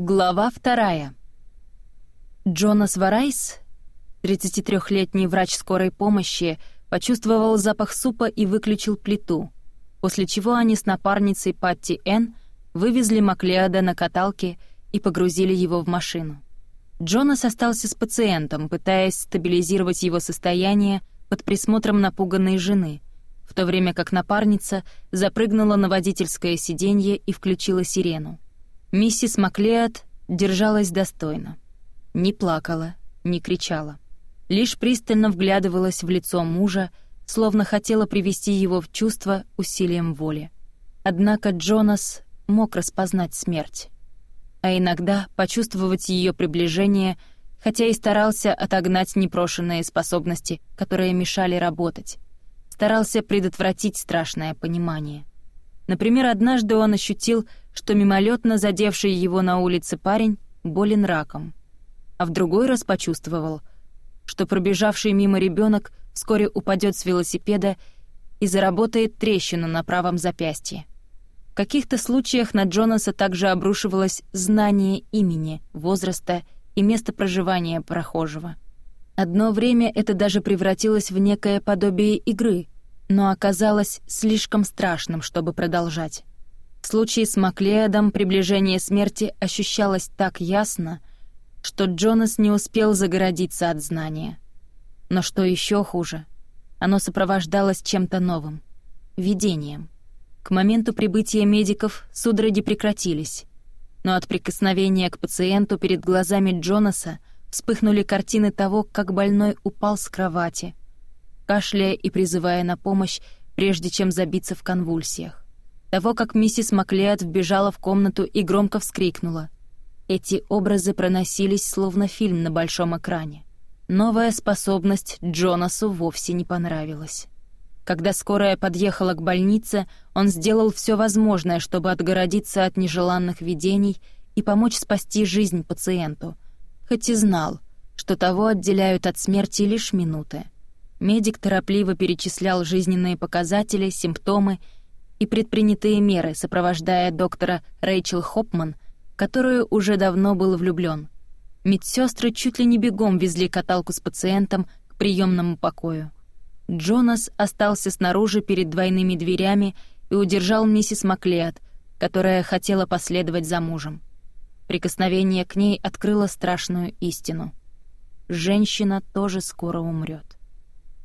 Глава вторая. Джонас Варайс, 33-летний врач скорой помощи, почувствовал запах супа и выключил плиту, после чего они с напарницей Патти Н вывезли Маклеода на каталке и погрузили его в машину. Джонас остался с пациентом, пытаясь стабилизировать его состояние под присмотром напуганной жены, в то время как напарница запрыгнула на водительское сиденье и включила сирену. Миссис Маклеод держалась достойно. Не плакала, не кричала. Лишь пристально вглядывалась в лицо мужа, словно хотела привести его в чувство усилием воли. Однако Джонас мог распознать смерть. А иногда почувствовать ее приближение, хотя и старался отогнать непрошенные способности, которые мешали работать. Старался предотвратить страшное понимание. Например, однажды он ощутил, что мимолетно задевший его на улице парень болен раком, а в другой раз почувствовал, что пробежавший мимо ребенок вскоре упадет с велосипеда и заработает трещину на правом запястье. В каких-то случаях на Джонаса также обрушивалось знание имени, возраста и места проживания прохожего. Одно время это даже превратилось в некое подобие игры — но оказалось слишком страшным, чтобы продолжать. В случае с Маклеодом приближение смерти ощущалось так ясно, что Джонас не успел загородиться от знания. Но что еще хуже, оно сопровождалось чем-то новым — видением. К моменту прибытия медиков судороги прекратились, но от прикосновения к пациенту перед глазами Джонаса вспыхнули картины того, как больной упал с кровати — кашляя и призывая на помощь, прежде чем забиться в конвульсиях. Того, как миссис Маклеод вбежала в комнату и громко вскрикнула. Эти образы проносились словно фильм на большом экране. Новая способность Джонасу вовсе не понравилась. Когда скорая подъехала к больнице, он сделал все возможное, чтобы отгородиться от нежеланных видений и помочь спасти жизнь пациенту, хоть и знал, что того отделяют от смерти лишь минуты — Медик торопливо перечислял жизненные показатели, симптомы и предпринятые меры, сопровождая доктора Рэйчел Хопман, которую уже давно был влюблён. Медсёстры чуть ли не бегом везли каталку с пациентом к приёмному покою. Джонас остался снаружи перед двойными дверями и удержал миссис Маклеат, которая хотела последовать за мужем. Прикосновение к ней открыло страшную истину. Женщина тоже скоро умрёт.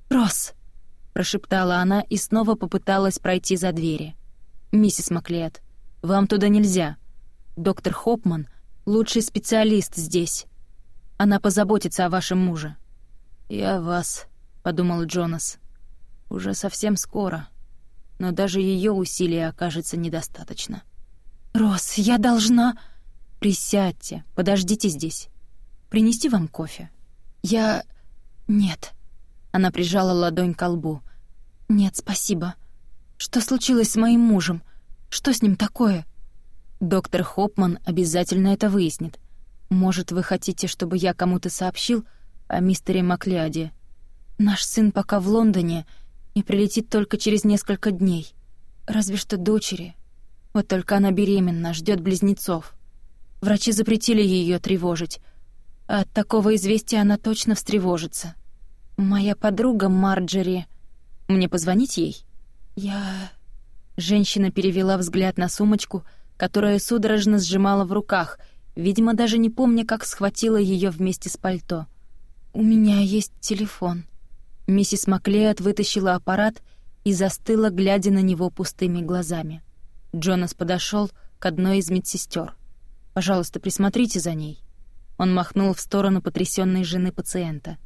«Кросс!» — прошептала она и снова попыталась пройти за двери. «Миссис Маклет, вам туда нельзя. Доктор Хопман — лучший специалист здесь. Она позаботится о вашем муже». «Я вас», — подумал Джонас. «Уже совсем скоро, но даже ее усилия окажется недостаточно». «Рос, я должна...» «Присядьте, подождите здесь. Принести вам кофе?» «Я... нет», она прижала ладонь к лбу. «Нет, спасибо. Что случилось с моим мужем? Что с ним такое?» «Доктор Хопман обязательно это выяснит. Может, вы хотите, чтобы я кому-то сообщил о мистере Маклиаде? Наш сын пока в Лондоне и прилетит только через несколько дней. Разве что дочери. Вот только она беременна, ждет близнецов. Врачи запретили ее тревожить. А от такого известия она точно встревожится». «Моя подруга Марджери. Мне позвонить ей?» «Я...» Женщина перевела взгляд на сумочку, которая судорожно сжимала в руках, видимо, даже не помня, как схватила ее вместе с пальто. «У меня есть телефон». Миссис Маклеод вытащила аппарат и застыла, глядя на него пустыми глазами. Джонас подошел к одной из медсестер. «Пожалуйста, присмотрите за ней». Он махнул в сторону потрясенной жены пациента —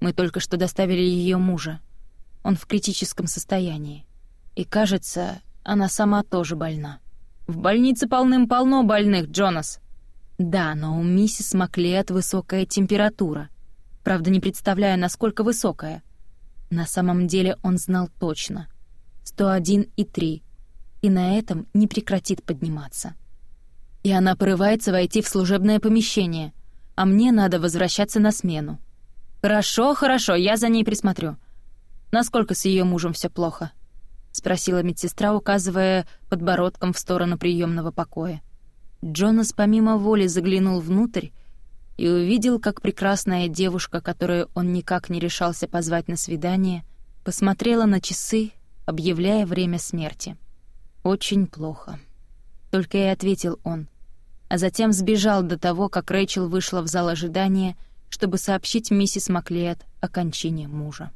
мы только что доставили ее мужа. Он в критическом состоянии. И, кажется, она сама тоже больна. В больнице полным-полно больных, Джонас. Да, но у миссис Маклеод высокая температура. Правда, не представляю, насколько высокая. На самом деле он знал точно. 101,3. И на этом не прекратит подниматься. И она порывается войти в «Хорошо, хорошо, я за ней присмотрю. Насколько с ее мужем все плохо?» — спросила медсестра, указывая подбородком в сторону приемного покоя. Джонас помимо воли заглянул внутрь и увидел, как прекрасная девушка, которую он никак не решался позвать на свидание, посмотрела на часы, объявляя время смерти. «Очень плохо», — только и ответил он, а затем сбежал до того, как Рэйчел вышла в зал ожидания — чтобы сообщить миссис Маклет о кончине мужа.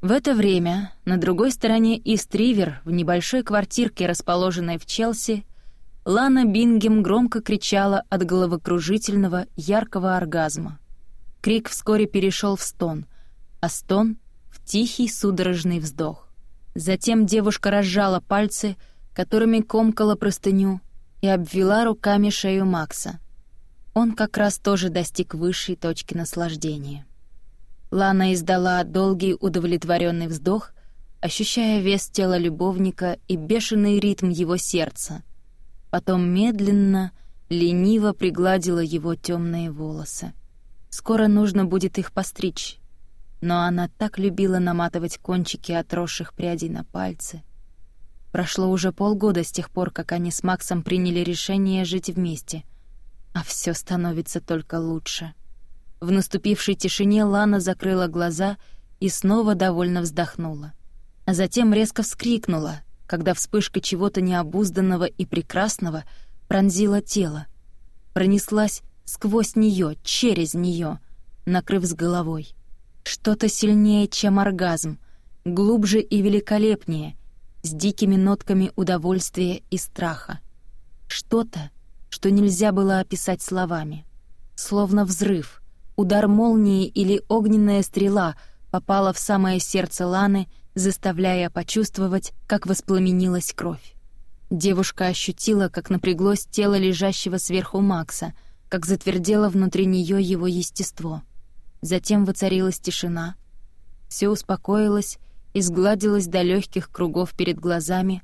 В это время на другой стороне Истривер, в небольшой квартирке, расположенной в Челси, Лана Бингем громко кричала от головокружительного, яркого оргазма. Крик вскоре перешел в стон, а стон — в тихий судорожный вздох. Затем девушка разжала пальцы, которыми комкала простыню, и обвела руками шею Макса — он как раз тоже достиг высшей точки наслаждения. Лана издала долгий удовлетворенный вздох, ощущая вес тела любовника и бешеный ритм его сердца. Потом медленно, лениво пригладила его темные волосы. Скоро нужно будет их постричь. Но она так любила наматывать кончики отросших прядей на пальцы. Прошло уже полгода с тех пор, как они с Максом приняли решение жить вместе — а все становится только лучше — в наступившей тишине Лана закрыла глаза и снова довольно вздохнула. А затем резко вскрикнула, когда вспышка чего-то необузданного и прекрасного пронзила тело. Пронеслась сквозь нее, через нее, накрыв с головой. Что-то сильнее, чем оргазм, глубже и великолепнее, с дикими нотками удовольствия и страха. Что-то, что нельзя было описать словами. Словно взрыв, удар молнии или огненная стрела попала в самое сердце Ланы, заставляя почувствовать, как воспламенилась кровь. Девушка ощутила, как напряглось тело лежащего сверху Макса, как затвердело внутри нее его естество. Затем воцарилась тишина. Все успокоилось и сгладилось до легких кругов перед глазами,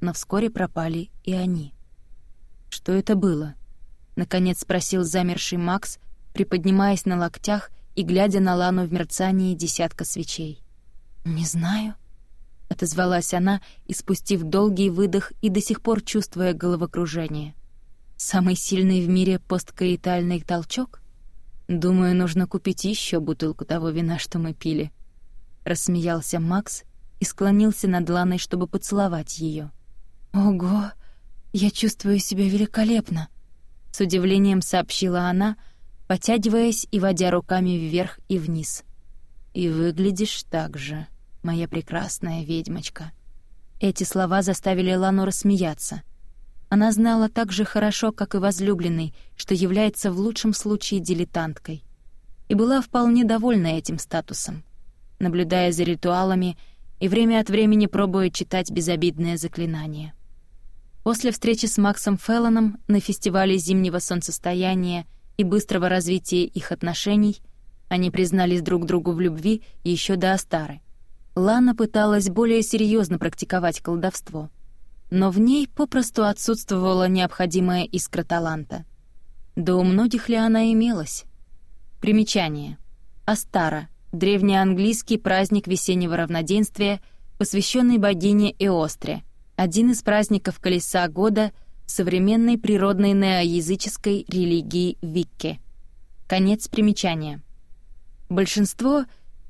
но вскоре пропали и они. Что это было? Наконец спросил замерший Макс, приподнимаясь на локтях и глядя на Лану в мерцании десятка свечей. «Не знаю», — отозвалась она, испустив долгий выдох и до сих пор чувствуя головокружение. «Самый сильный в мире посткаитальный толчок? Думаю, нужно купить еще бутылку того вина, что мы пили». Рассмеялся Макс и склонился над Ланой, чтобы поцеловать ее. «Ого!» «Я чувствую себя великолепно», — с удивлением сообщила она, потягиваясь и водя руками вверх и вниз. «И выглядишь так же, моя прекрасная ведьмочка». Эти слова заставили Лану рассмеяться. Она знала так же хорошо, как и возлюбленный, что является в лучшем случае дилетанткой. И была вполне довольна этим статусом. Наблюдая за ритуалами и время от времени пробуя читать безобидное заклинание. После встречи с Максом Феллоном на фестивале зимнего солнцестояния и быстрого развития их отношений они признались друг другу в любви еще до Астары. Лана пыталась более серьезно практиковать колдовство, но в ней попросту отсутствовала необходимая искра таланта. Да у многих ли она имелась? Примечание. Астара — древнеанглийский праздник весеннего равноденствия, посвященный богине Эостре — один из праздников Колеса Года современной природной неоязыческой религии Викке. Конец примечания. Большинство,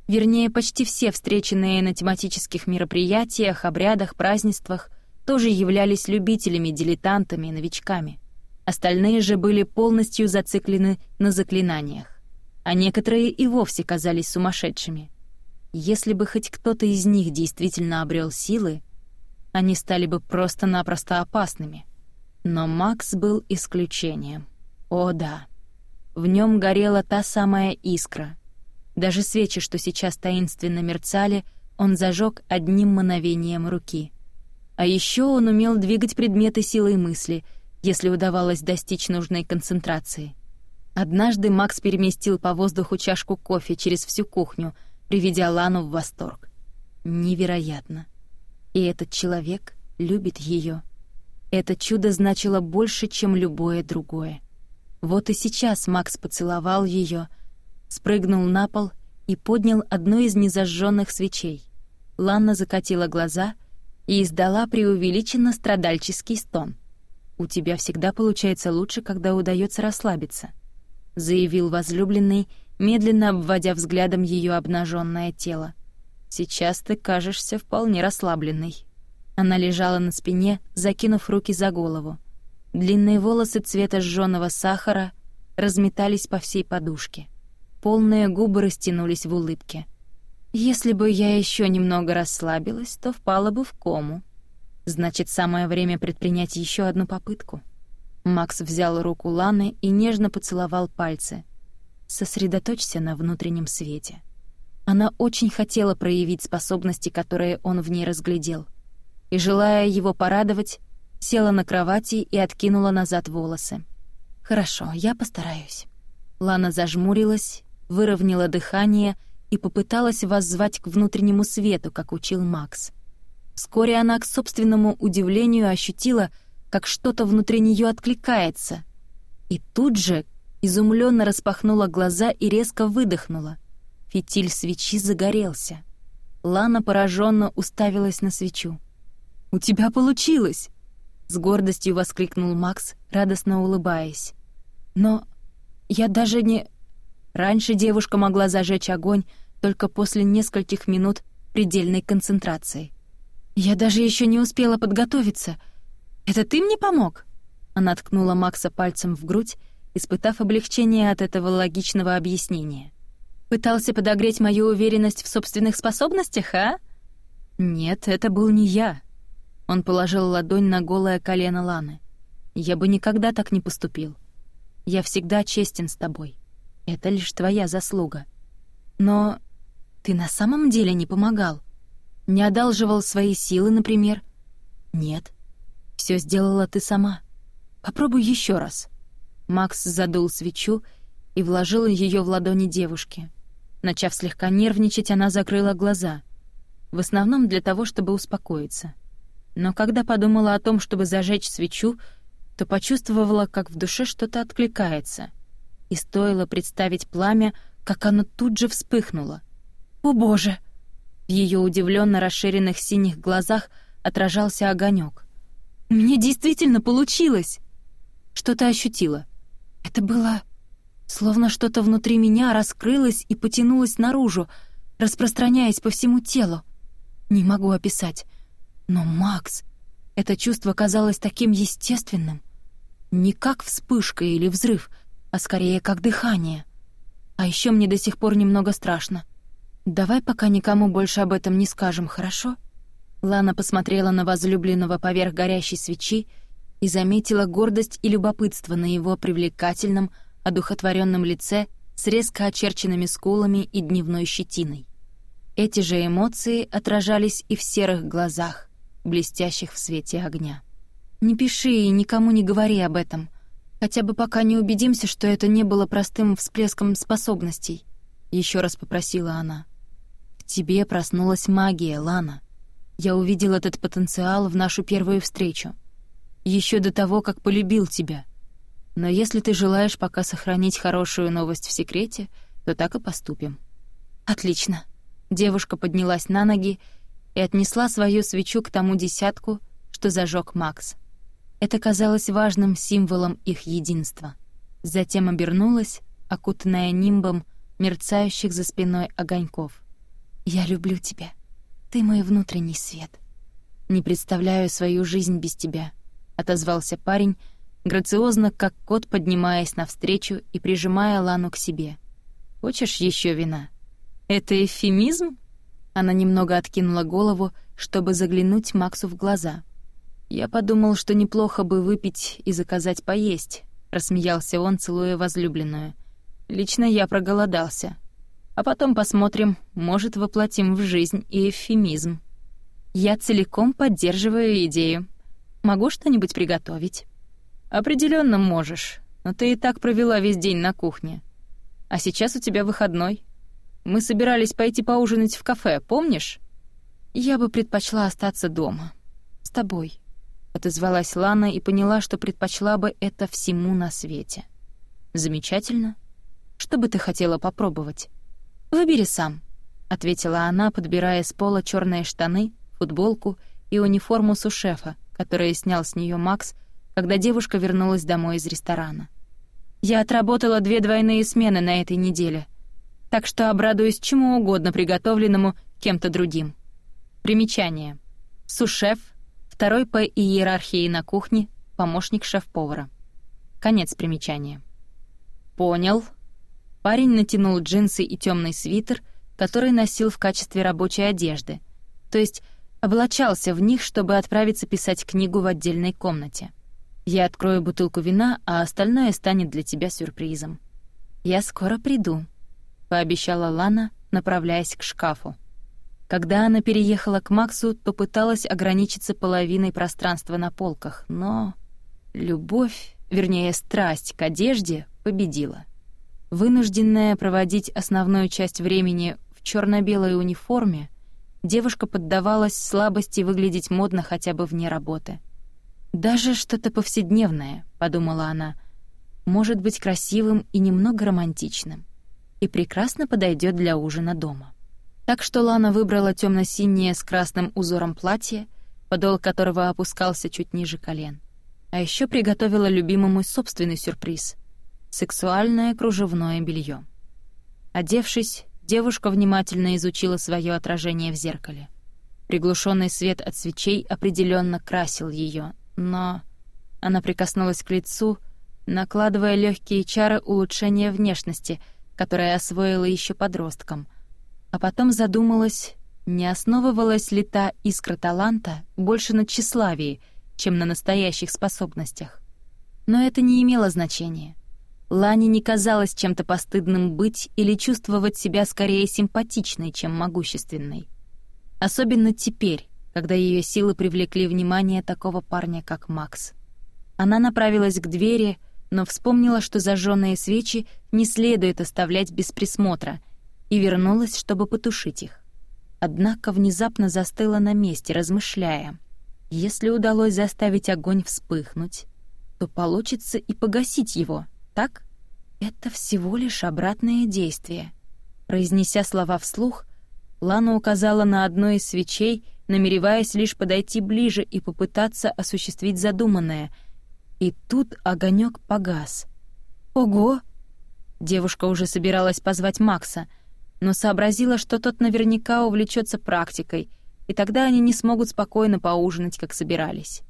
вернее, почти все встреченные на тематических мероприятиях, обрядах, празднествах тоже являлись любителями, дилетантами, новичками. Остальные же были полностью зациклены на заклинаниях. А некоторые и вовсе казались сумасшедшими. Если бы хоть кто-то из них действительно обрел силы — они стали бы просто-напросто опасными. Но Макс был исключением. О да. В нем горела та самая искра. Даже свечи, что сейчас таинственно мерцали, он зажег одним мановением руки. А еще он умел двигать предметы силой мысли, если удавалось достичь нужной концентрации. Однажды Макс переместил по воздуху чашку кофе через всю кухню, приведя Лану в восторг. Невероятно и этот человек любит ее. Это чудо значило больше, чем любое другое. Вот и сейчас Макс поцеловал ее, спрыгнул на пол и поднял одну из незажженных свечей. Ланна закатила глаза и издала преувеличенно страдальческий стон. «У тебя всегда получается лучше, когда удается расслабиться», — заявил возлюбленный, медленно обводя взглядом ее обнаженное тело. Сейчас ты кажешься вполне расслабленной. Она лежала на спине, закинув руки за голову. Длинные волосы цвета жжёного сахара разметались по всей подушке. Полные губы растянулись в улыбке. Если бы я еще немного расслабилась, то впала бы в кому. Значит, самое время предпринять еще одну попытку. Макс взял руку Ланы и нежно поцеловал пальцы. Сосредоточься на внутреннем свете. Она очень хотела проявить способности, которые он в ней разглядел. И, желая его порадовать, села на кровати и откинула назад волосы. «Хорошо, я постараюсь». Лана зажмурилась, выровняла дыхание и попыталась воззвать к внутреннему свету, как учил Макс. Вскоре она к собственному удивлению ощутила, как что-то внутри нее откликается. И тут же изумленно распахнула глаза и резко выдохнула — Фитиль свечи загорелся. Лана пораженно уставилась на свечу. «У тебя получилось!» — с гордостью воскликнул Макс, радостно улыбаясь. «Но я даже не...» Раньше девушка могла зажечь огонь только после нескольких минут предельной концентрации. «Я даже еще не успела подготовиться. Это ты мне помог?» Она ткнула Макса пальцем в грудь, испытав облегчение от этого логичного объяснения. Пытался подогреть мою уверенность в собственных способностях, а? Нет, это был не я. Он положил ладонь на голое колено Ланы. Я бы никогда так не поступил. Я всегда честен с тобой. Это лишь твоя заслуга. Но ты на самом деле не помогал. Не одалживал свои силы, например. Нет. Все сделала ты сама. Попробуй еще раз. Макс задул свечу и вложил ее в ладони девушки начав слегка нервничать, она закрыла глаза, в основном для того, чтобы успокоиться. Но когда подумала о том, чтобы зажечь свечу, то почувствовала, как в душе что-то откликается. И стоило представить пламя, как оно тут же вспыхнуло. «О боже!» В ее удивленно расширенных синих глазах отражался огонек. Мне действительно получилось!» «Что ты ощутила?» «Это было Словно что-то внутри меня раскрылось и потянулось наружу, распространяясь по всему телу. Не могу описать. Но Макс... Это чувство казалось таким естественным. Не как вспышка или взрыв, а скорее как дыхание. А еще мне до сих пор немного страшно. Давай пока никому больше об этом не скажем, хорошо? Лана посмотрела на возлюбленного поверх горящей свечи и заметила гордость и любопытство на его привлекательном, одухотворенном лице с резко очерченными скулами и дневной щетиной. Эти же эмоции отражались и в серых глазах, блестящих в свете огня. «Не пиши и никому не говори об этом, хотя бы пока не убедимся, что это не было простым всплеском способностей», — еще раз попросила она. «В тебе проснулась магия, Лана. Я увидел этот потенциал в нашу первую встречу. Еще до того, как полюбил тебя. Но если ты желаешь пока сохранить хорошую новость в секрете, то так и поступим». «Отлично». Девушка поднялась на ноги и отнесла свою свечу к тому десятку, что зажег Макс. Это казалось важным символом их единства. Затем обернулась, окутанная нимбом мерцающих за спиной огоньков. «Я люблю тебя. Ты мой внутренний свет. Не представляю свою жизнь без тебя», — отозвался парень, — грациозно, как кот, поднимаясь навстречу и прижимая Лану к себе. «Хочешь еще вина?» «Это эвфемизм?» Она немного откинула голову, чтобы заглянуть Максу в глаза. «Я подумал, что неплохо бы выпить и заказать поесть», — рассмеялся он, целуя возлюбленную. «Лично я проголодался. А потом посмотрим, может, воплотим в жизнь и эвфемизм». «Я целиком поддерживаю идею. Могу что-нибудь приготовить?» Определенно можешь, но ты и так провела весь день на кухне. А сейчас у тебя выходной. Мы собирались пойти поужинать в кафе, помнишь? Я бы предпочла остаться дома. С тобой. Отозвалась Лана и поняла, что предпочла бы это всему на свете. Замечательно. Что бы ты хотела попробовать? Выбери сам, ответила она, подбирая с пола черные штаны, футболку и униформу сушефа, которую снял с нее Макс, когда девушка вернулась домой из ресторана. «Я отработала две двойные смены на этой неделе, так что обрадуюсь чему угодно приготовленному кем-то другим». Примечание. Сушеф, второй по иерархии на кухне, помощник шеф-повара. Конец примечания. «Понял». Парень натянул джинсы и темный свитер, который носил в качестве рабочей одежды, то есть облачался в них, чтобы отправиться писать книгу в отдельной комнате. Я открою бутылку вина, а остальное станет для тебя сюрпризом. Я скоро приду, пообещала Лана, направляясь к шкафу. Когда она переехала к Максу, то пыталась ограничиться половиной пространства на полках, но любовь, вернее, страсть к одежде победила. Вынужденная проводить основную часть времени в черно белой униформе, девушка поддавалась слабости выглядеть модно хотя бы вне работы — «Даже что-то повседневное», — подумала она, — «может быть красивым и немного романтичным, и прекрасно подойдет для ужина дома». Так что Лана выбрала темно синее с красным узором платье, подол которого опускался чуть ниже колен. А еще приготовила любимому собственный сюрприз — сексуальное кружевное белье. Одевшись, девушка внимательно изучила свое отражение в зеркале. Приглушенный свет от свечей определенно красил ее, но она прикоснулась к лицу, накладывая легкие чары улучшения внешности, которые освоила еще подростком. А потом задумалась, не основывалась ли та искра таланта больше на тщеславии, чем на настоящих способностях. Но это не имело значения. Лане не казалось чем-то постыдным быть или чувствовать себя скорее симпатичной, чем могущественной. Особенно теперь, когда ее силы привлекли внимание такого парня, как Макс. Она направилась к двери, но вспомнила, что зажженные свечи не следует оставлять без присмотра, и вернулась, чтобы потушить их. Однако внезапно застыла на месте, размышляя. Если удалось заставить огонь вспыхнуть, то получится и погасить его, так? Это всего лишь обратное действие. Произнеся слова вслух, Лана указала на одно из свечей, намереваясь лишь подойти ближе и попытаться осуществить задуманное. И тут огонек погас. «Ого!» Девушка уже собиралась позвать Макса, но сообразила, что тот наверняка увлечется практикой, и тогда они не смогут спокойно поужинать, как собирались.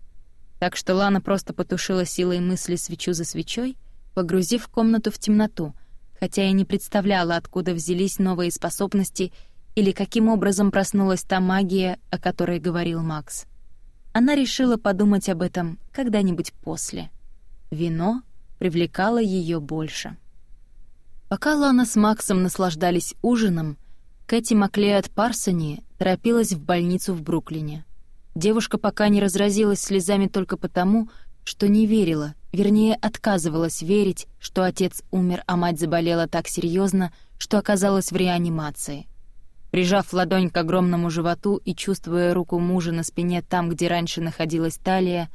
Так что Лана просто потушила силой мысли свечу за свечой, погрузив комнату в темноту, хотя и не представляла, откуда взялись новые способности — или каким образом проснулась та магия, о которой говорил Макс. Она решила подумать об этом когда-нибудь после. Вино привлекало ее больше. Пока Лана с Максом наслаждались ужином, Кэти Макле от Парсони торопилась в больницу в Бруклине. Девушка пока не разразилась слезами только потому, что не верила, вернее, отказывалась верить, что отец умер, а мать заболела так серьезно, что оказалась в реанимации — Прижав ладонь к огромному животу и чувствуя руку мужа на спине там, где раньше находилась талия,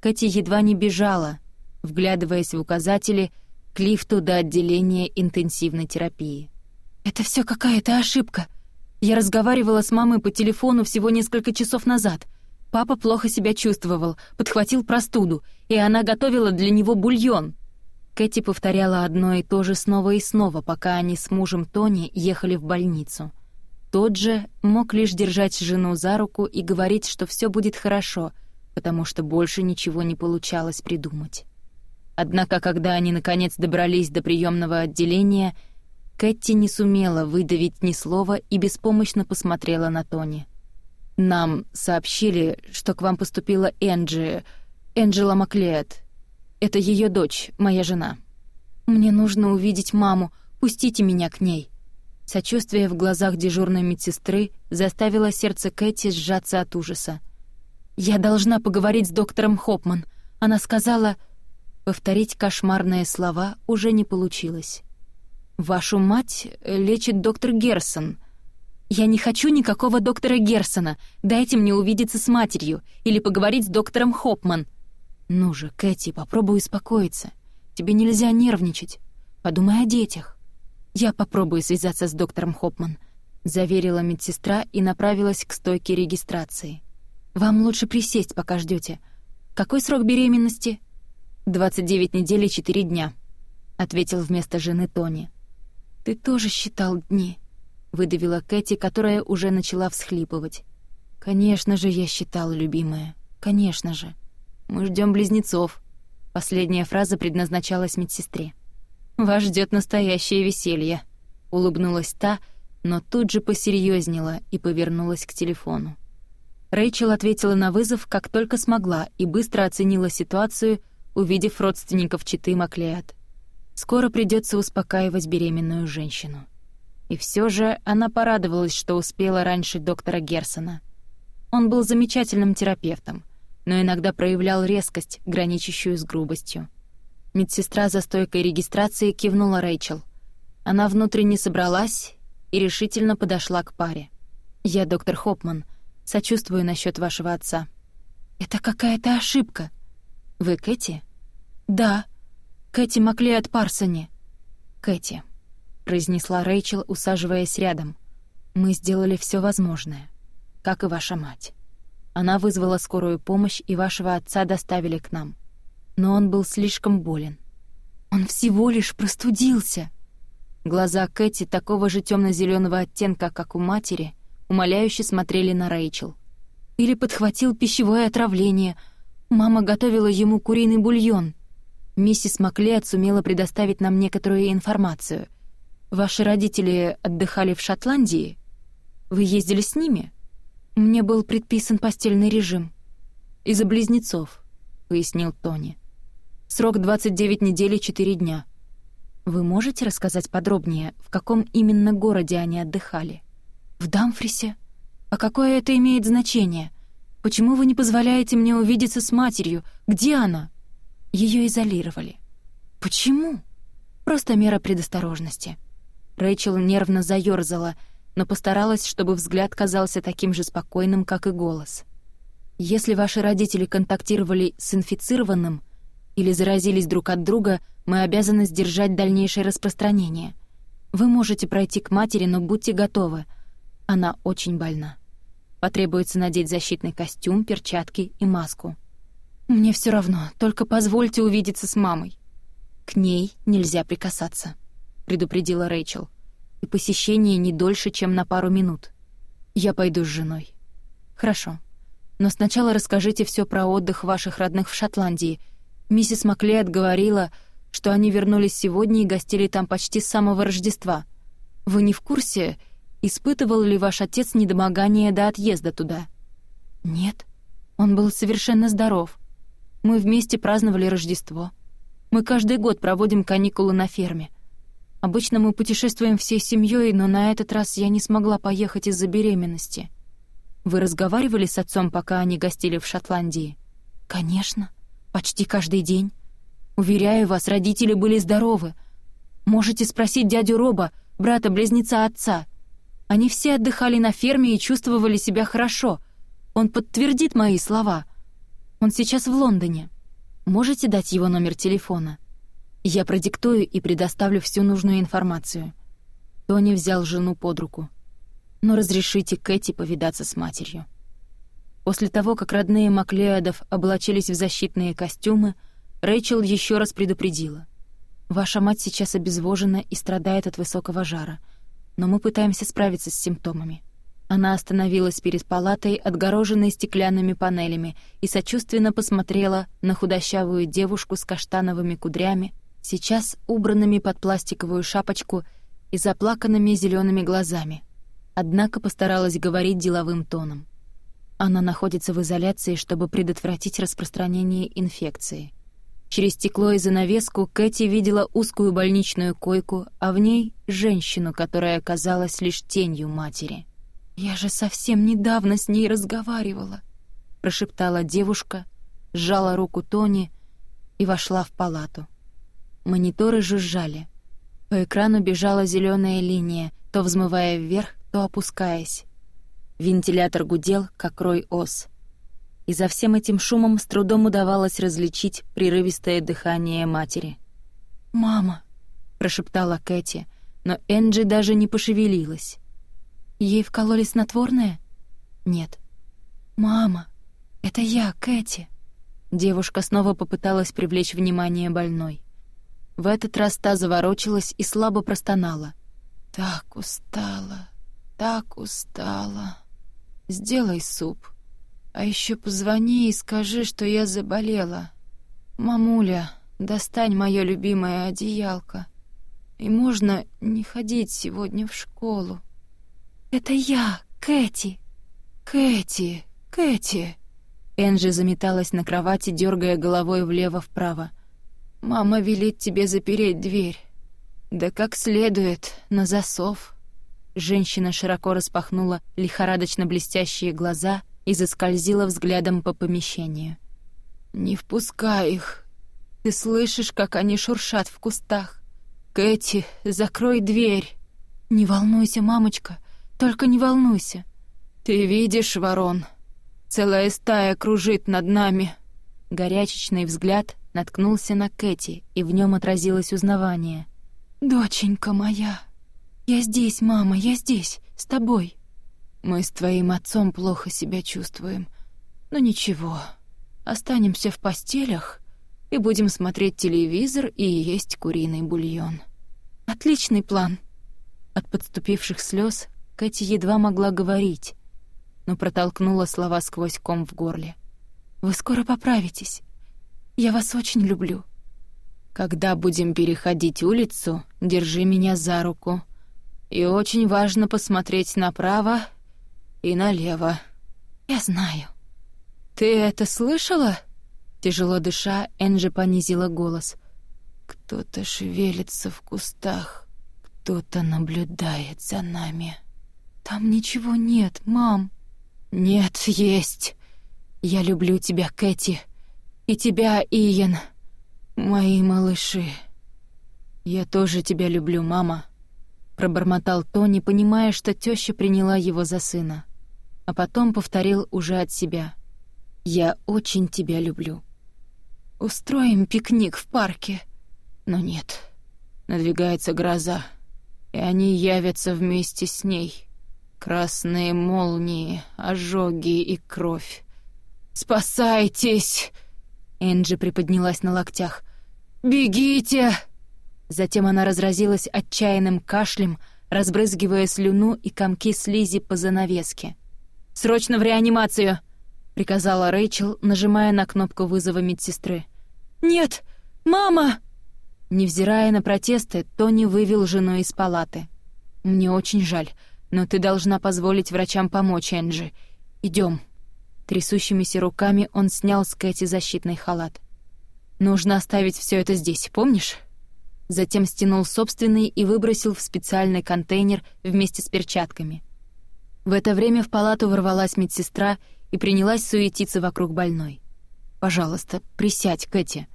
Кэти едва не бежала, вглядываясь в указатели к лифту до отделения интенсивной терапии. «Это все какая-то ошибка. Я разговаривала с мамой по телефону всего несколько часов назад. Папа плохо себя чувствовал, подхватил простуду, и она готовила для него бульон». Кэти повторяла одно и то же снова и снова, пока они с мужем Тони ехали в больницу — тот же мог лишь держать жену за руку и говорить, что все будет хорошо, потому что больше ничего не получалось придумать. Однако, когда они наконец добрались до приемного отделения, Кэти не сумела выдавить ни слова и беспомощно посмотрела на Тони. «Нам сообщили, что к вам поступила Энджи, Энджела Маклеет. Это ее дочь, моя жена. Мне нужно увидеть маму, пустите меня к ней». Сочувствие в глазах дежурной медсестры заставило сердце Кэти сжаться от ужаса. «Я должна поговорить с доктором Хопман. Она сказала...» Повторить кошмарные слова уже не получилось. «Вашу мать лечит доктор Герсон», «Я не хочу никакого доктора Герсона. Дайте мне увидеться с матерью или поговорить с доктором Хопман». «Ну же, Кэти, попробуй успокоиться. Тебе нельзя нервничать. Подумай о детях». «Я попробую связаться с доктором Хопман», — заверила медсестра и направилась к стойке регистрации. «Вам лучше присесть, пока ждете. Какой срок беременности?» «29 недель и 4 дня», — ответил вместо жены Тони. «Ты тоже считал дни», — выдавила Кэти, которая уже начала всхлипывать. «Конечно же, я считал, любимая. Конечно же. Мы ждем близнецов». Последняя фраза предназначалась медсестре. «Вас ждет настоящее веселье», — улыбнулась та, но тут же посерьезнела и повернулась к телефону. Рэйчел ответила на вызов, как только смогла, и быстро оценила ситуацию, увидев родственников Читы Маклеат. Скоро придется успокаивать беременную женщину. И все же она порадовалась, что успела раньше доктора Герсона. Он был замечательным терапевтом, но иногда проявлял резкость, граничащую с грубостью. Медсестра за стойкой регистрации кивнула Рэйчел. Она внутренне собралась и решительно подошла к паре. «Я доктор Хопман. Сочувствую насчет вашего отца». «Это какая-то ошибка». «Вы Кэти?» «Да. Кэти Макли от Парсони». «Кэти», — произнесла Рэйчел, усаживаясь рядом. «Мы сделали все возможное. Как и ваша мать. Она вызвала скорую помощь, и вашего отца доставили к нам. Но он был слишком болен. Он всего лишь простудился». Глаза Кэти такого же темно зеленого оттенка, как у матери, умоляюще смотрели на Рэйчел. Или подхватил пищевое отравление. Мама готовила ему куриный бульон. Миссис Маклеод сумела предоставить нам некоторую информацию. Ваши родители отдыхали в Шотландии? Вы ездили с ними? Мне был предписан постельный режим. Из-за близнецов, пояснил Тони. Срок 29 недель и 4 дня. Вы можете рассказать подробнее, в каком именно городе они отдыхали? В Дамфрисе? А какое это имеет значение? Почему вы не позволяете мне увидеться с матерью? Где она? Ее изолировали. Почему? Просто мера предосторожности. Рэйчел нервно заёрзала, но постаралась, чтобы взгляд казался таким же спокойным, как и голос. Если ваши родители контактировали с инфицированным — или заразились друг от друга, мы обязаны сдержать дальнейшее распространение. Вы можете пройти к матери, но будьте готовы. Она очень больна. Потребуется надеть защитный костюм, перчатки и маску. Мне все равно, только позвольте увидеться с мамой. К ней нельзя прикасаться, предупредила Рэйчел. И посещение не дольше, чем на пару минут. Я пойду с женой. Хорошо. Но сначала расскажите все про отдых ваших родных в Шотландии — Миссис Маклеод говорила, что они вернулись сегодня и гостили там почти с самого Рождества. Вы не в курсе, испытывал ли ваш отец недомогание до отъезда туда?» «Нет, он был совершенно здоров. Мы вместе праздновали Рождество. Мы каждый год проводим каникулы на ферме. Обычно мы путешествуем всей семьей, но на этот раз я не смогла поехать из-за беременности. Вы разговаривали с отцом, пока они гостили в Шотландии?» «Конечно почти каждый день. Уверяю вас, родители были здоровы. Можете спросить дядю Роба, брата-близнеца отца. Они все отдыхали на ферме и чувствовали себя хорошо. Он подтвердит мои слова. Он сейчас в Лондоне. Можете дать его номер телефона? Я продиктую и предоставлю всю нужную информацию. Тони взял жену под руку. Но «Ну, разрешите Кэти повидаться с матерью. После того, как родные Маклеодов облачились в защитные костюмы, Рэйчел еще раз предупредила. «Ваша мать сейчас обезвожена и страдает от высокого жара, но мы пытаемся справиться с симптомами». Она остановилась перед палатой, отгороженной стеклянными панелями, и сочувственно посмотрела на худощавую девушку с каштановыми кудрями, сейчас убранными под пластиковую шапочку и заплаканными зелеными глазами. Однако постаралась говорить деловым тоном. Она находится в изоляции, чтобы предотвратить распространение инфекции. Через стекло и занавеску Кэти видела узкую больничную койку, а в ней — женщину, которая оказалась лишь тенью матери. «Я же совсем недавно с ней разговаривала», — прошептала девушка, сжала руку Тони и вошла в палату. Мониторы жужжали. По экрану бежала зеленая линия, то взмывая вверх, то опускаясь. Вентилятор гудел, как рой ос. И за всем этим шумом с трудом удавалось различить прерывистое дыхание матери. «Мама!» — прошептала Кэти, но Энджи даже не пошевелилась. «Ей вкололи снотворное?» «Нет». «Мама! Это я, Кэти!» Девушка снова попыталась привлечь внимание больной. В этот раз та заворочилась и слабо простонала. «Так устала, так устала» сделай суп. А еще позвони и скажи, что я заболела. Мамуля, достань мое любимое одеялко. И можно не ходить сегодня в школу. Это я, Кэти. Кэти, Кэти. Энджи заметалась на кровати, дергая головой влево-вправо. «Мама велит тебе запереть дверь. Да как следует, на засов». Женщина широко распахнула лихорадочно блестящие глаза и заскользила взглядом по помещению. «Не впускай их! Ты слышишь, как они шуршат в кустах? Кэти, закрой дверь!» «Не волнуйся, мамочка, только не волнуйся!» «Ты видишь, ворон? Целая стая кружит над нами!» Горячечный взгляд наткнулся на Кэти, и в нем отразилось узнавание. «Доченька моя!» «Я здесь, мама, я здесь, с тобой». «Мы с твоим отцом плохо себя чувствуем. Но ну, ничего, останемся в постелях и будем смотреть телевизор и есть куриный бульон». «Отличный план». От подступивших слез Кэти едва могла говорить, но протолкнула слова сквозь ком в горле. «Вы скоро поправитесь. Я вас очень люблю». «Когда будем переходить улицу, держи меня за руку», и очень важно посмотреть направо и налево. Я знаю. Ты это слышала? Тяжело дыша, Энджи понизила голос. Кто-то шевелится в кустах, кто-то наблюдает за нами. Там ничего нет, мам. Нет, есть. Я люблю тебя, Кэти, и тебя, Иен. Мои малыши. Я тоже тебя люблю, мама пробормотал Тони, понимая, что теща приняла его за сына. А потом повторил уже от себя. «Я очень тебя люблю». «Устроим пикник в парке». Но нет. Надвигается гроза, и они явятся вместе с ней. Красные молнии, ожоги и кровь. «Спасайтесь!» Энджи приподнялась на локтях. «Бегите!» Затем она разразилась отчаянным кашлем, разбрызгивая слюну и комки слизи по занавеске. «Срочно в реанимацию!» — приказала Рэйчел, нажимая на кнопку вызова медсестры. «Нет! Мама!» Невзирая на протесты, Тони вывел жену из палаты. «Мне очень жаль, но ты должна позволить врачам помочь, Энджи. Идем. Трясущимися руками он снял с Кэти защитный халат. «Нужно оставить все это здесь, помнишь?» затем стянул собственный и выбросил в специальный контейнер вместе с перчатками. В это время в палату ворвалась медсестра и принялась суетиться вокруг больной. «Пожалуйста, присядь, Кэти».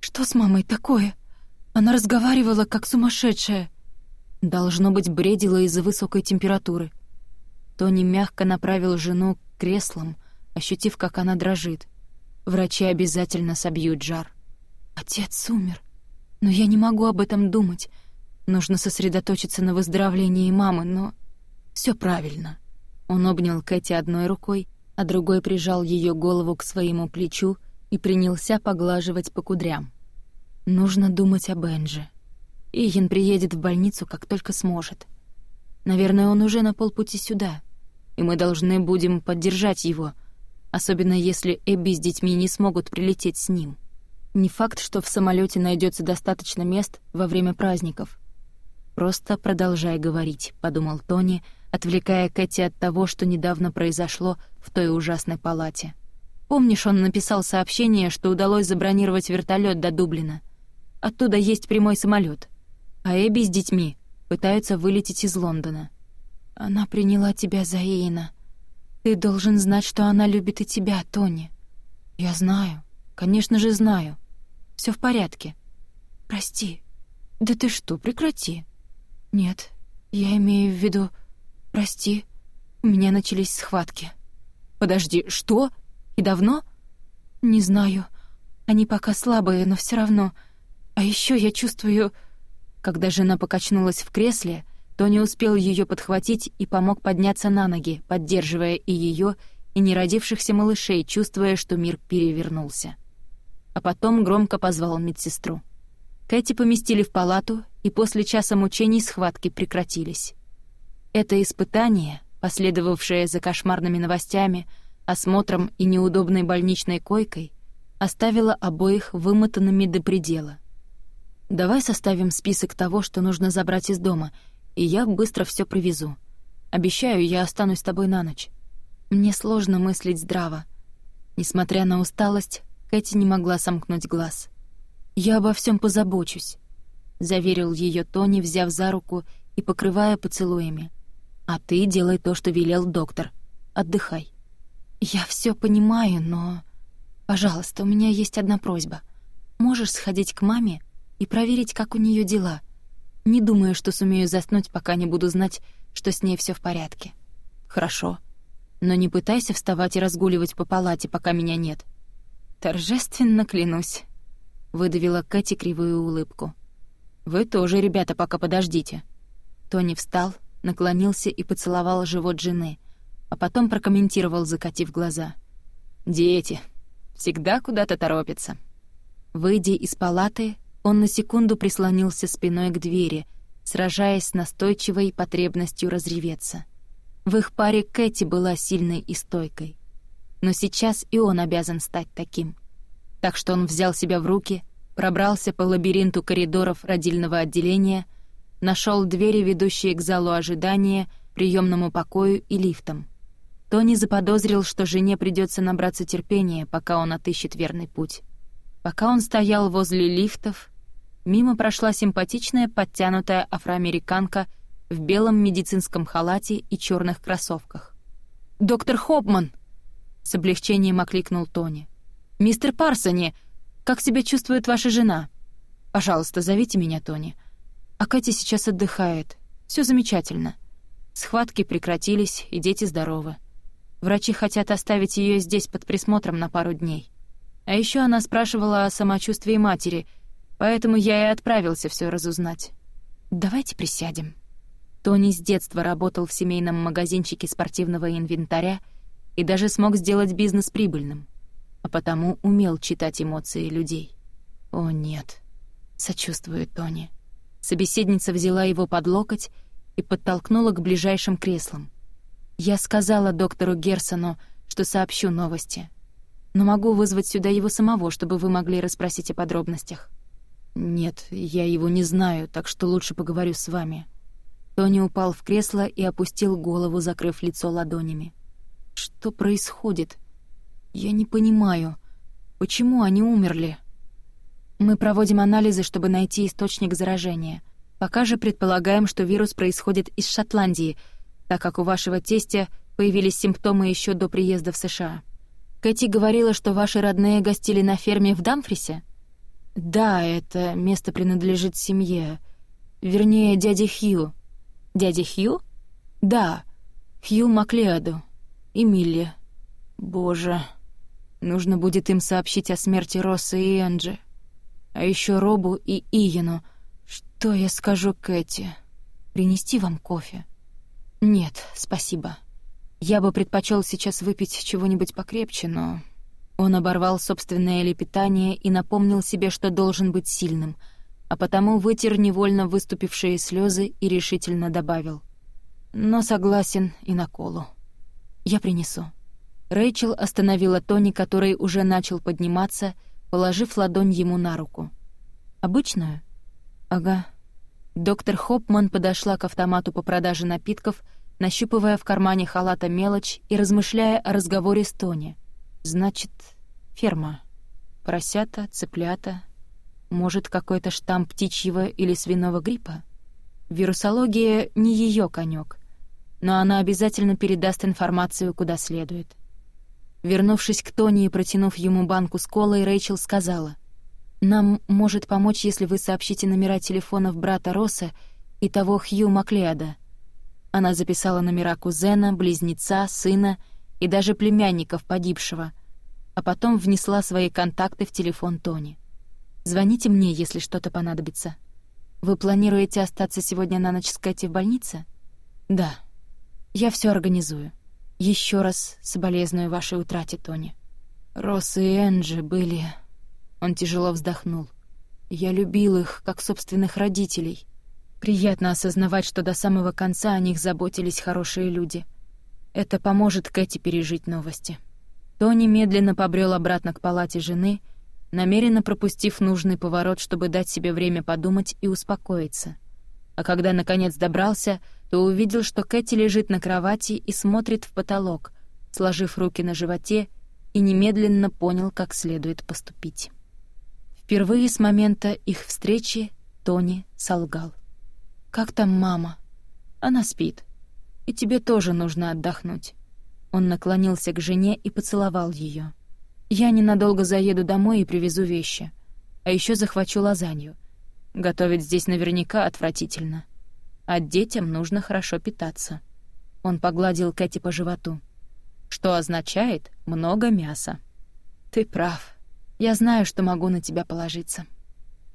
«Что с мамой такое? Она разговаривала, как сумасшедшая». Должно быть, бредила из-за высокой температуры. Тони мягко направил жену к креслам, ощутив, как она дрожит. Врачи обязательно собьют жар. «Отец умер», но я не могу об этом думать. Нужно сосредоточиться на выздоровлении мамы, но... все правильно». Он обнял Кэти одной рукой, а другой прижал ее голову к своему плечу и принялся поглаживать по кудрям. «Нужно думать о Бенже. Иен приедет в больницу, как только сможет. Наверное, он уже на полпути сюда, и мы должны будем поддержать его, особенно если Эбби с детьми не смогут прилететь с ним». Не факт, что в самолете найдется достаточно мест во время праздников. «Просто продолжай говорить», — подумал Тони, отвлекая Кэти от того, что недавно произошло в той ужасной палате. Помнишь, он написал сообщение, что удалось забронировать вертолет до Дублина? Оттуда есть прямой самолет. А Эбби с детьми пытаются вылететь из Лондона. «Она приняла тебя за Иена. Ты должен знать, что она любит и тебя, Тони». «Я знаю. Конечно же, знаю все в порядке». «Прости». «Да ты что, прекрати». «Нет, я имею в виду... Прости, у меня начались схватки». «Подожди, что? И давно?» «Не знаю. Они пока слабые, но все равно. А еще я чувствую...» Когда жена покачнулась в кресле, Тони успел ее подхватить и помог подняться на ноги, поддерживая и ее, и неродившихся малышей, чувствуя, что мир перевернулся а потом громко позвал медсестру. Кэти поместили в палату, и после часа мучений схватки прекратились. Это испытание, последовавшее за кошмарными новостями, осмотром и неудобной больничной койкой, оставило обоих вымотанными до предела. «Давай составим список того, что нужно забрать из дома, и я быстро все привезу. Обещаю, я останусь с тобой на ночь. Мне сложно мыслить здраво. Несмотря на усталость, Кэти не могла сомкнуть глаз. «Я обо всем позабочусь», — заверил ее Тони, взяв за руку и покрывая поцелуями. «А ты делай то, что велел доктор. Отдыхай». «Я все понимаю, но...» «Пожалуйста, у меня есть одна просьба. Можешь сходить к маме и проверить, как у нее дела? Не думаю, что сумею заснуть, пока не буду знать, что с ней все в порядке». «Хорошо. Но не пытайся вставать и разгуливать по палате, пока меня нет торжественно клянусь», — выдавила Кэти кривую улыбку. «Вы тоже, ребята, пока подождите». Тони встал, наклонился и поцеловал живот жены, а потом прокомментировал, закатив глаза. «Дети. Всегда куда-то торопятся». Выйдя из палаты, он на секунду прислонился спиной к двери, сражаясь с настойчивой потребностью разреветься. В их паре Кэти была сильной и стойкой но сейчас и он обязан стать таким. Так что он взял себя в руки, пробрался по лабиринту коридоров родильного отделения, нашел двери, ведущие к залу ожидания, приемному покою и лифтам. Тони заподозрил, что жене придется набраться терпения, пока он отыщет верный путь. Пока он стоял возле лифтов, мимо прошла симпатичная подтянутая афроамериканка в белом медицинском халате и черных кроссовках. «Доктор Хопман!» с облегчением окликнул Тони. «Мистер Парсони, как себя чувствует ваша жена?» «Пожалуйста, зовите меня Тони». «А Катя сейчас отдыхает. Все замечательно». Схватки прекратились, и дети здоровы. Врачи хотят оставить ее здесь под присмотром на пару дней. А еще она спрашивала о самочувствии матери, поэтому я и отправился все разузнать. «Давайте присядем». Тони с детства работал в семейном магазинчике спортивного инвентаря — и даже смог сделать бизнес прибыльным, а потому умел читать эмоции людей. «О, нет», — сочувствует Тони. Собеседница взяла его под локоть и подтолкнула к ближайшим креслам. «Я сказала доктору Герсону, что сообщу новости, но могу вызвать сюда его самого, чтобы вы могли расспросить о подробностях». «Нет, я его не знаю, так что лучше поговорю с вами». Тони упал в кресло и опустил голову, закрыв лицо ладонями. Что происходит? Я не понимаю, почему они умерли? Мы проводим анализы, чтобы найти источник заражения. Пока же предполагаем, что вирус происходит из Шотландии, так как у вашего тестя появились симптомы еще до приезда в США. Кэти говорила, что ваши родные гостили на ферме в Дамфрисе? Да, это место принадлежит семье. Вернее, дяде Хью. Дяде Хью? Да, Хью Маклеаду. Эмилия. Боже. Нужно будет им сообщить о смерти Росса и Энджи. А еще Робу и Иену. Что я скажу Кэти? Принести вам кофе? Нет, спасибо. Я бы предпочел сейчас выпить чего-нибудь покрепче, но... Он оборвал собственное лепетание и напомнил себе, что должен быть сильным, а потому вытер невольно выступившие слезы и решительно добавил. Но согласен и на колу. Я принесу». Рэйчел остановила Тони, который уже начал подниматься, положив ладонь ему на руку. «Обычную?» «Ага». Доктор Хопман подошла к автомату по продаже напитков, нащупывая в кармане халата мелочь и размышляя о разговоре с Тони. «Значит, ферма. Поросята, цыплята. Может, какой-то штамп птичьего или свиного гриппа? Вирусология — не ее конек но она обязательно передаст информацию куда следует. Вернувшись к Тони и протянув ему банку с колой, Рэйчел сказала, «Нам может помочь, если вы сообщите номера телефонов брата Росса и того Хью Маклеада". Она записала номера кузена, близнеца, сына и даже племянников погибшего, а потом внесла свои контакты в телефон Тони. «Звоните мне, если что-то понадобится». «Вы планируете остаться сегодня на ночь с Кэти в больнице?» «Да», я все организую. Еще раз соболезную вашей утрате, Тони. Росс и Энджи были... Он тяжело вздохнул. Я любил их, как собственных родителей. Приятно осознавать, что до самого конца о них заботились хорошие люди. Это поможет Кэти пережить новости. Тони медленно побрел обратно к палате жены, намеренно пропустив нужный поворот, чтобы дать себе время подумать и успокоиться. А когда, наконец, добрался, то увидел, что Кэти лежит на кровати и смотрит в потолок, сложив руки на животе, и немедленно понял, как следует поступить. Впервые с момента их встречи Тони солгал. «Как там мама?» «Она спит. И тебе тоже нужно отдохнуть». Он наклонился к жене и поцеловал ее. «Я ненадолго заеду домой и привезу вещи. А еще захвачу лазанью. Готовить здесь наверняка отвратительно а детям нужно хорошо питаться. Он погладил Кэти по животу. Что означает «много мяса». «Ты прав. Я знаю, что могу на тебя положиться.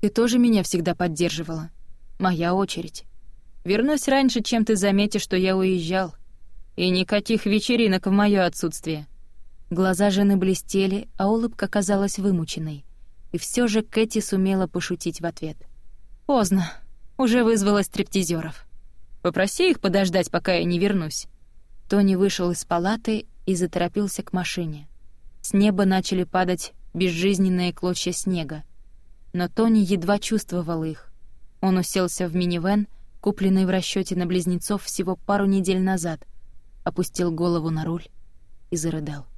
Ты тоже меня всегда поддерживала. Моя очередь. Вернусь раньше, чем ты заметишь, что я уезжал. И никаких вечеринок в моё отсутствие». Глаза жены блестели, а улыбка казалась вымученной. И все же Кэти сумела пошутить в ответ. «Поздно уже вызвала стриптизеров. Попроси их подождать, пока я не вернусь». Тони вышел из палаты и заторопился к машине. С неба начали падать безжизненные клочья снега. Но Тони едва чувствовал их. Он уселся в минивэн, купленный в расчете на близнецов всего пару недель назад, опустил голову на руль и зарыдал.